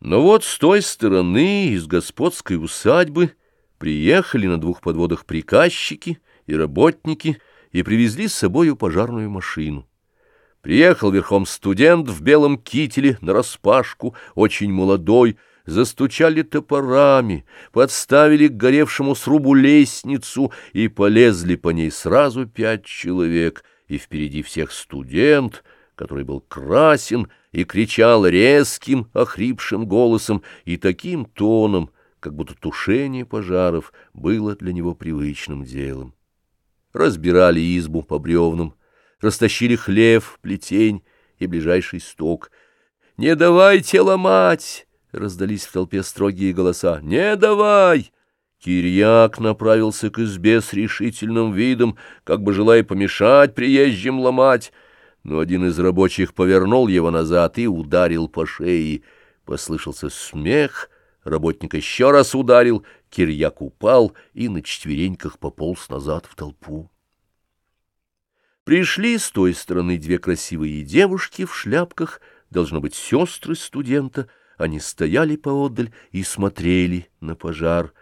Но вот с той стороны, из господской усадьбы, приехали на двух подводах приказчики и работники и привезли с собою пожарную машину. Приехал верхом студент в белом кителе нараспашку, очень молодой, застучали топорами, подставили к горевшему срубу лестницу и полезли по ней сразу пять человек, и впереди всех студент, который был красен, и кричал резким, охрипшим голосом и таким тоном, как будто тушение пожаров было для него привычным делом. Разбирали избу по бревнам, растащили хлев, плетень и ближайший сток. «Не давайте ломать!» — раздались в толпе строгие голоса. «Не давай!» Кирьяк направился к избе с решительным видом, как бы желая помешать приезжим ломать — но один из рабочих повернул его назад и ударил по шее. Послышался смех, работник еще раз ударил, Кирьяк упал и на четвереньках пополз назад в толпу. Пришли с той стороны две красивые девушки в шляпках, должно быть, сестры студента. Они стояли поодаль и смотрели на пожар.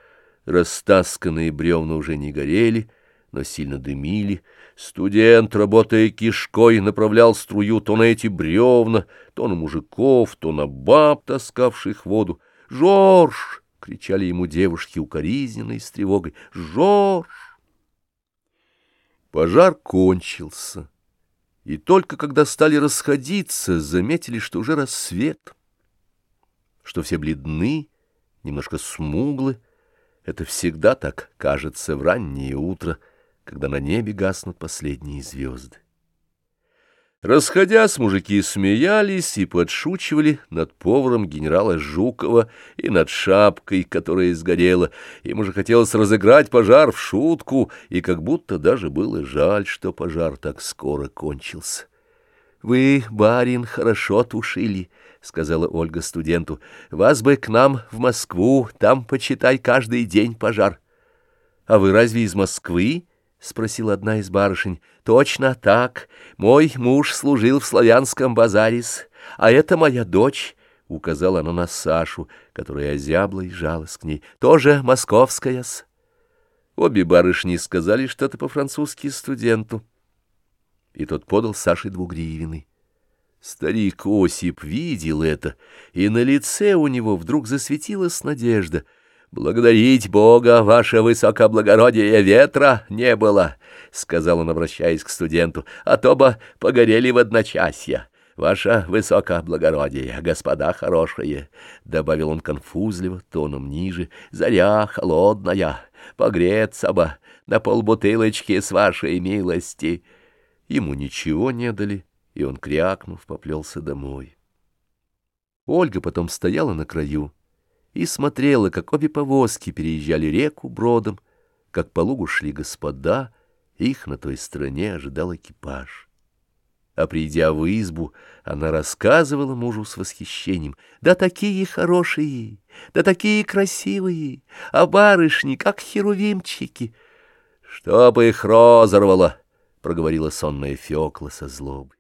Растасканные бревна уже не горели, но сильно дымили. Студент, работая кишкой, направлял струю то на эти бревна, то на мужиков, то на баб, таскавших воду. «Жорж!» — кричали ему девушки укоризненные с тревогой. «Жорж!» Пожар кончился, и только когда стали расходиться, заметили, что уже рассвет, что все бледны, немножко смуглы. Это всегда так кажется в раннее утро — когда на небе гаснут последние звезды. Расходясь, мужики смеялись и подшучивали над поваром генерала Жукова и над шапкой, которая сгорела. Ему же хотелось разыграть пожар в шутку, и как будто даже было жаль, что пожар так скоро кончился. — Вы, барин, хорошо тушили, — сказала Ольга студенту. — Вас бы к нам в Москву, там, почитай, каждый день пожар. — А вы разве из Москвы? —— спросила одна из барышень. — Точно так. Мой муж служил в славянском базарис, а это моя дочь, — указала она на Сашу, которая озябла и жалась к ней. — Тоже московская-с. Обе барышни сказали что-то по-французски студенту. И тот подал Саше двугривенный. Старик Осип видел это, и на лице у него вдруг засветилась надежда — «Благодарить Бога, ваше высокоблагородие, ветра не было», — сказал он, обращаясь к студенту, — «а то бы погорели в одночасье. Ваше высокоблагородие, господа хорошие», — добавил он конфузливо, тоном ниже, — «заря холодная, погреться бы на полбутылочки с вашей милости». Ему ничего не дали, и он, крякнув, поплелся домой. Ольга потом стояла на краю, и смотрела, как обе повозки переезжали реку бродом, как по лугу шли господа, их на той стороне ожидал экипаж. А придя в избу, она рассказывала мужу с восхищением. «Да такие хорошие, да такие красивые, а барышни, как херувимчики!» «Чтоб их розорвало!» — проговорила сонная Фёкла со злобой.